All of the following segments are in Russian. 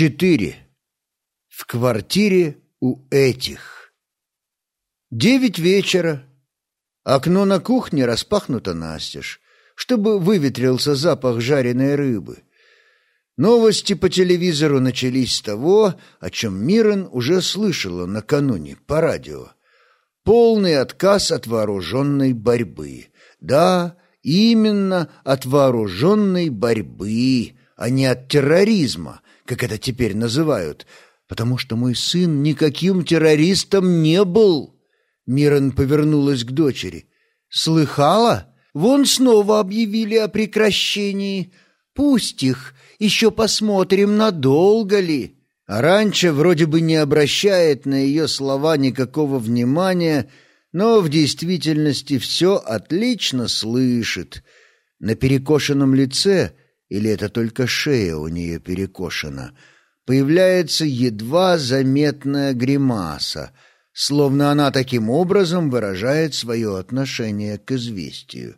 Четыре. В квартире у этих. Девять вечера. Окно на кухне распахнуто настежь, чтобы выветрился запах жареной рыбы. Новости по телевизору начались с того, о чем Мирон уже слышала накануне по радио. Полный отказ от вооруженной борьбы. Да, именно от вооруженной борьбы, а не от терроризма, как это теперь называют, потому что мой сын никаким террористом не был. Мирон повернулась к дочери. «Слыхала? Вон снова объявили о прекращении. Пусть их, еще посмотрим, надолго ли». А раньше вроде бы не обращает на ее слова никакого внимания, но в действительности все отлично слышит. На перекошенном лице — или это только шея у нее перекошена, появляется едва заметная гримаса, словно она таким образом выражает свое отношение к известию.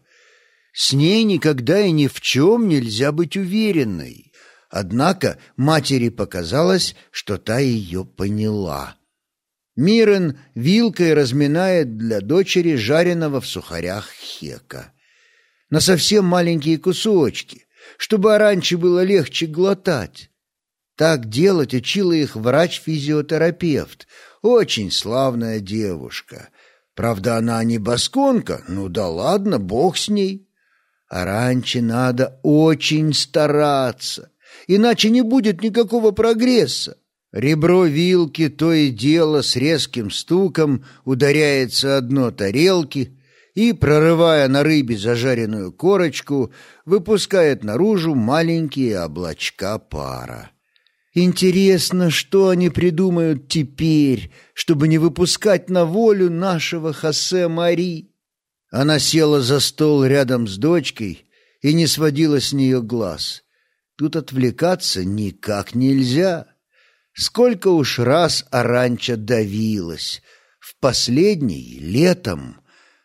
С ней никогда и ни в чем нельзя быть уверенной. Однако матери показалось, что та ее поняла. Мирен вилкой разминает для дочери жареного в сухарях хека. На совсем маленькие кусочки, чтобы раньше было легче глотать. Так делать учила их врач-физиотерапевт, очень славная девушка. Правда, она не басконка, ну да ладно, бог с ней. А раньше надо очень стараться, иначе не будет никакого прогресса. Ребро вилки то и дело с резким стуком ударяется о дно тарелки, и, прорывая на рыбе зажаренную корочку, выпускает наружу маленькие облачка пара. Интересно, что они придумают теперь, чтобы не выпускать на волю нашего Хосе Мари? Она села за стол рядом с дочкой и не сводила с нее глаз. Тут отвлекаться никак нельзя. Сколько уж раз Аранча давилась. В последний, летом,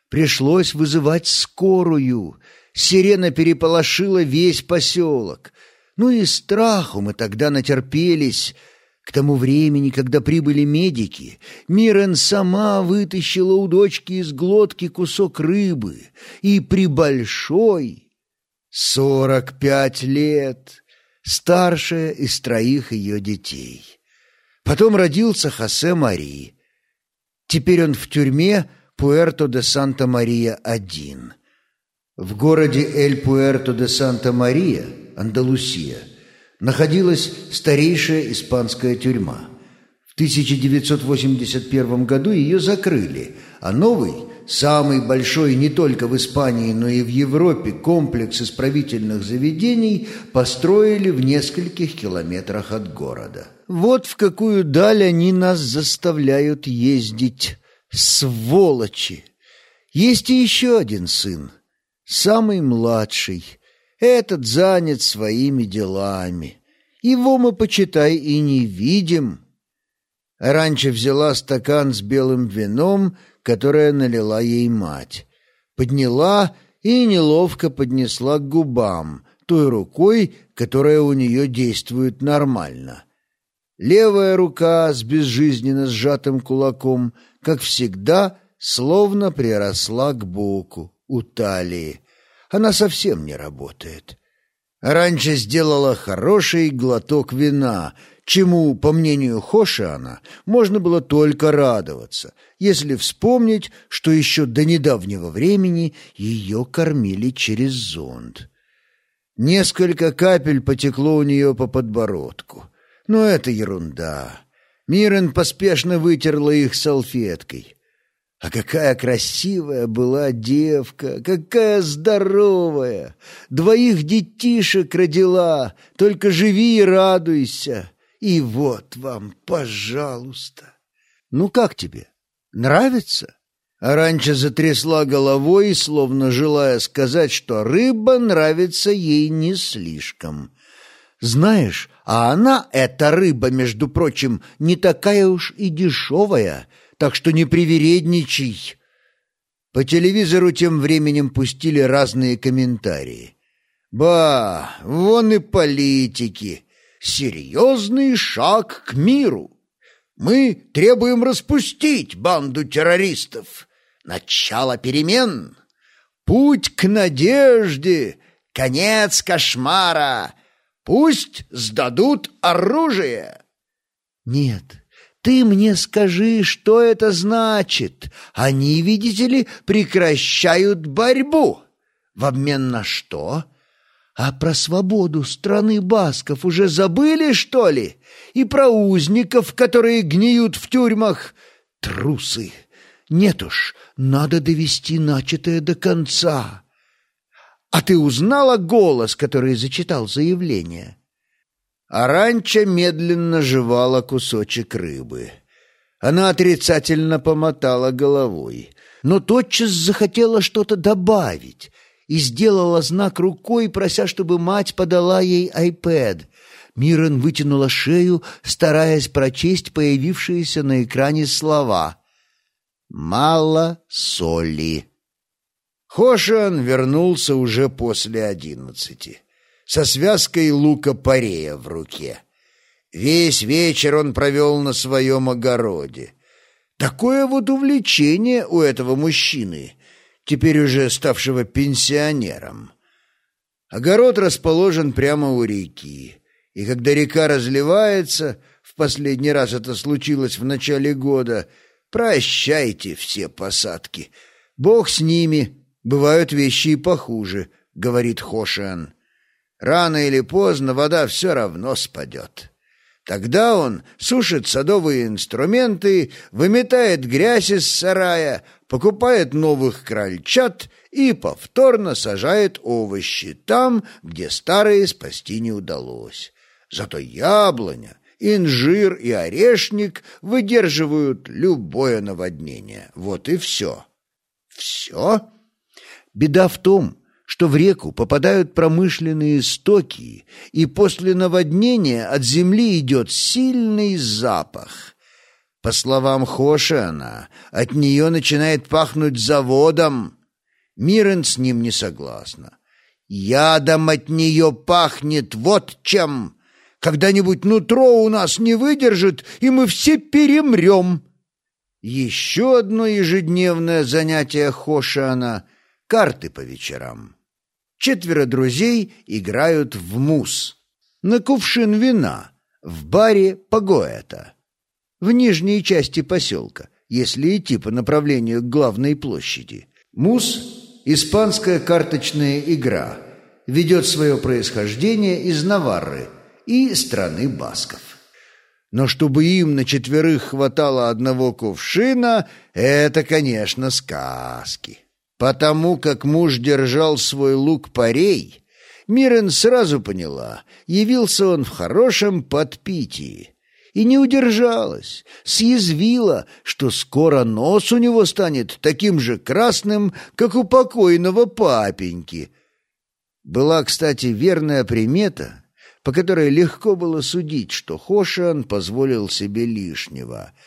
Пришлось вызывать скорую. Сирена переполошила весь поселок. Ну и страху мы тогда натерпелись. К тому времени, когда прибыли медики, Мирен сама вытащила у дочки из глотки кусок рыбы. И при большой... Сорок пять лет. Старшая из троих ее детей. Потом родился Хосе Мари. Теперь он в тюрьме, Пуэрто де Санта-Мария-1. В городе Эль-Пуэрто де Санта-Мария, Андалусия, находилась старейшая испанская тюрьма. В 1981 году ее закрыли, а новый, самый большой не только в Испании, но и в Европе комплекс исправительных заведений построили в нескольких километрах от города. Вот в какую даль они нас заставляют ездить Сволочи! Есть и еще один сын, самый младший. Этот занят своими делами. Его мы, почитай, и не видим. Раньше взяла стакан с белым вином, которое налила ей мать. Подняла и неловко поднесла к губам, той рукой, которая у нее действует нормально. Левая рука с безжизненно сжатым кулаком — как всегда, словно приросла к боку, у талии. Она совсем не работает. Раньше сделала хороший глоток вина, чему, по мнению Хошиана, можно было только радоваться, если вспомнить, что еще до недавнего времени ее кормили через зонд. Несколько капель потекло у нее по подбородку. Но это ерунда. Мирен поспешно вытерла их салфеткой. А какая красивая была девка, какая здоровая! Двоих детишек родила, только живи и радуйся. И вот вам, пожалуйста. Ну как тебе? Нравится? Аранча затрясла головой, словно желая сказать, что рыба нравится ей не слишком. Знаешь, а она, эта рыба, между прочим, не такая уж и дешевая, так что не привередничай. По телевизору тем временем пустили разные комментарии. Ба, вон и политики. серьезный шаг к миру. Мы требуем распустить банду террористов. Начало перемен. Путь к надежде. Конец кошмара. Пусть сдадут оружие. Нет, ты мне скажи, что это значит. Они, видите ли, прекращают борьбу. В обмен на что? А про свободу страны басков уже забыли, что ли? И про узников, которые гниют в тюрьмах? Трусы! Нет уж, надо довести начатое до конца. А ты узнала голос, который зачитал заявление? Аранча медленно жевала кусочек рыбы. Она отрицательно помотала головой, но тотчас захотела что-то добавить — и сделала знак рукой, прося, чтобы мать подала ей айпэд. Мирон вытянула шею, стараясь прочесть появившиеся на экране слова. «Мало соли». Хошан вернулся уже после одиннадцати, со связкой лука-порея в руке. Весь вечер он провел на своем огороде. Такое вот увлечение у этого мужчины — теперь уже ставшего пенсионером. Огород расположен прямо у реки, и когда река разливается, в последний раз это случилось в начале года, прощайте все посадки. Бог с ними, бывают вещи и похуже, говорит Хошиан. Рано или поздно вода все равно спадет. Тогда он сушит садовые инструменты, выметает грязь из сарая, покупает новых крольчат и повторно сажает овощи там, где старые спасти не удалось. Зато яблоня, инжир и орешник выдерживают любое наводнение. Вот и все. Все? Беда в том, что в реку попадают промышленные стоки, и после наводнения от земли идет сильный запах. По словам Хошиана, от нее начинает пахнуть заводом. Мирен с ним не согласна. Ядом от нее пахнет вот чем. Когда-нибудь нутро у нас не выдержит, и мы все перемрем. Еще одно ежедневное занятие Хошиана — карты по вечерам. Четверо друзей играют в мус. На кувшин вина. В баре Пагоэта. В нижней части поселка, если идти по направлению к главной площади. Мус – испанская карточная игра. Ведет свое происхождение из Наварры и страны басков. Но чтобы им на четверых хватало одного кувшина, это, конечно, сказки. Потому как муж держал свой лук-порей, Мирен сразу поняла, явился он в хорошем подпитии. И не удержалась, съязвила, что скоро нос у него станет таким же красным, как у покойного папеньки. Была, кстати, верная примета, по которой легко было судить, что Хошиан позволил себе лишнего —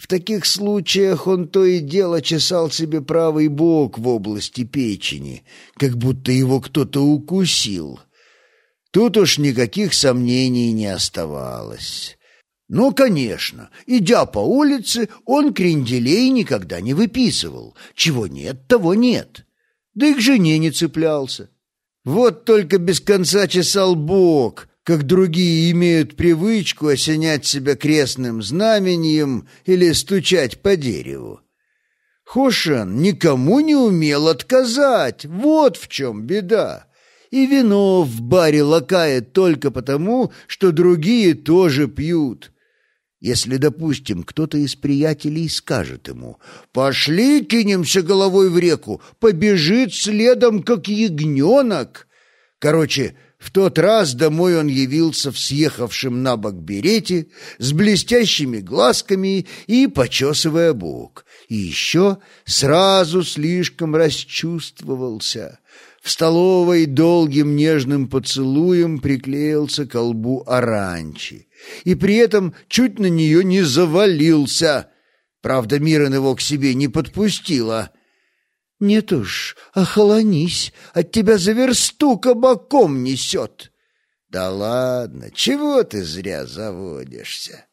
в таких случаях он то и дело чесал себе правый бок в области печени, как будто его кто-то укусил. Тут уж никаких сомнений не оставалось. Ну, конечно, идя по улице, он кренделей никогда не выписывал. Чего нет, того нет. Да и к жене не цеплялся. Вот только без конца чесал бок, как другие имеют привычку осенять себя крестным знамением или стучать по дереву. Хошан никому не умел отказать, вот в чем беда. И вино в баре лакает только потому, что другие тоже пьют. Если, допустим, кто-то из приятелей скажет ему «Пошли, кинемся головой в реку», побежит следом, как ягненок. Короче, в тот раз домой он явился в съехавшем на бок берете, с блестящими глазками и почесывая бок. И еще сразу слишком расчувствовался. В столовой долгим нежным поцелуем приклеился к колбу оранчи. И при этом чуть на нее не завалился. Правда, Мирон его к себе не подпустила — «Нет уж, охолонись, от тебя за версту кабаком несет!» «Да ладно, чего ты зря заводишься?»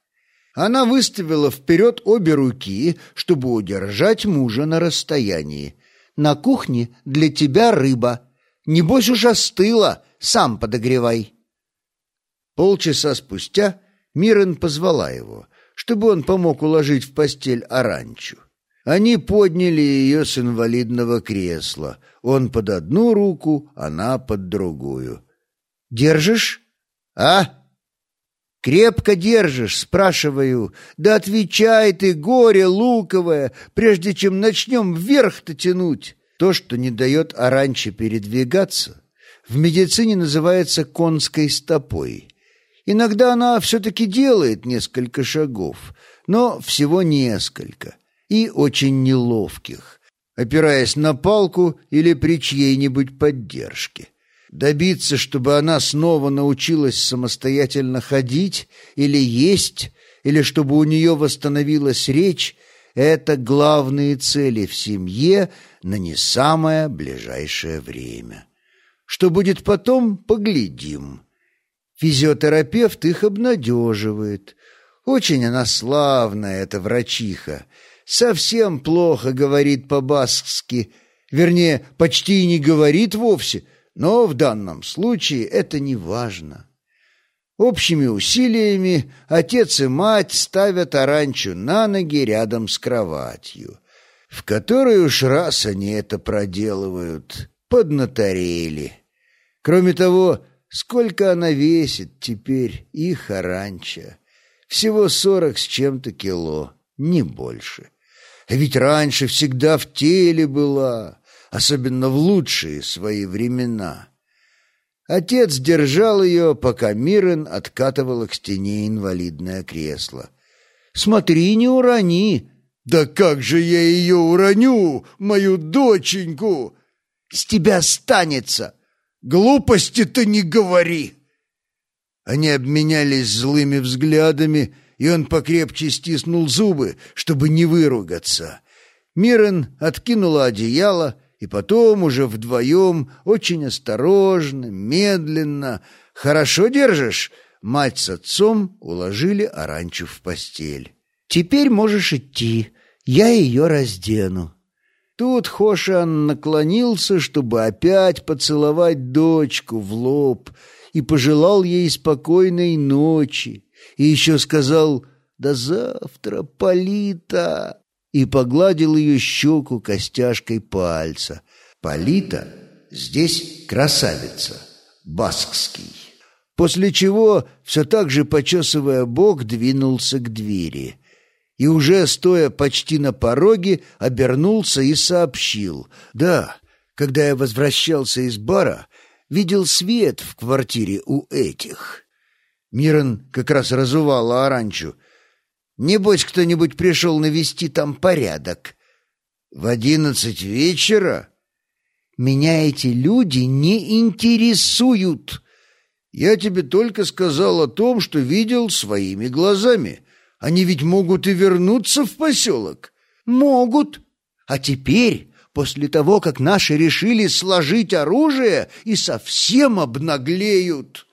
Она выставила вперед обе руки, чтобы удержать мужа на расстоянии. «На кухне для тебя рыба. Небось уж остыла, сам подогревай». Полчаса спустя Мирен позвала его, чтобы он помог уложить в постель Аранчу. Они подняли ее с инвалидного кресла. Он под одну руку, она под другую. «Держишь? А?» «Крепко держишь?» — спрашиваю. «Да отвечай ты, горе луковое, прежде чем начнем вверх-то тянуть!» То, что не дает оранче передвигаться, в медицине называется конской стопой. Иногда она все-таки делает несколько шагов, но всего несколько, и очень неловких, опираясь на палку или при чьей-нибудь поддержке. Добиться, чтобы она снова научилась самостоятельно ходить или есть, или чтобы у нее восстановилась речь, это главные цели в семье на не самое ближайшее время. Что будет потом, поглядим. Физиотерапевт их обнадеживает. Очень она славная, эта врачиха. Совсем плохо говорит по-баскски. Вернее, почти и не говорит вовсе — но в данном случае это не важно. Общими усилиями отец и мать ставят Аранчу на ноги рядом с кроватью, в которой уж раз они это проделывают, поднаторели. Кроме того, сколько она весит теперь, их Аранча? Всего сорок с чем-то кило, не больше. Ведь раньше всегда в теле была, особенно в лучшие свои времена. Отец держал ее, пока Мирен откатывала к стене инвалидное кресло. «Смотри, не урони!» «Да как же я ее уроню, мою доченьку!» «С тебя станется!» «Глупости-то не говори!» Они обменялись злыми взглядами, и он покрепче стиснул зубы, чтобы не выругаться. Мирен откинула одеяло и потом уже вдвоем, очень осторожно, медленно. «Хорошо держишь?» Мать с отцом уложили Аранчу в постель. «Теперь можешь идти, я ее раздену». Тут Хошан наклонился, чтобы опять поцеловать дочку в лоб, и пожелал ей спокойной ночи, и еще сказал «До завтра, Полита!» и погладил ее щеку костяшкой пальца. Полита здесь красавица, баскский. После чего, все так же почесывая бок, двинулся к двери. И уже, стоя почти на пороге, обернулся и сообщил. «Да, когда я возвращался из бара, видел свет в квартире у этих». Мирон как раз разувал оранчу — Небось, кто-нибудь пришел навести там порядок. В одиннадцать вечера? Меня эти люди не интересуют. Я тебе только сказал о том, что видел своими глазами. Они ведь могут и вернуться в поселок. Могут. А теперь, после того, как наши решили сложить оружие, и совсем обнаглеют».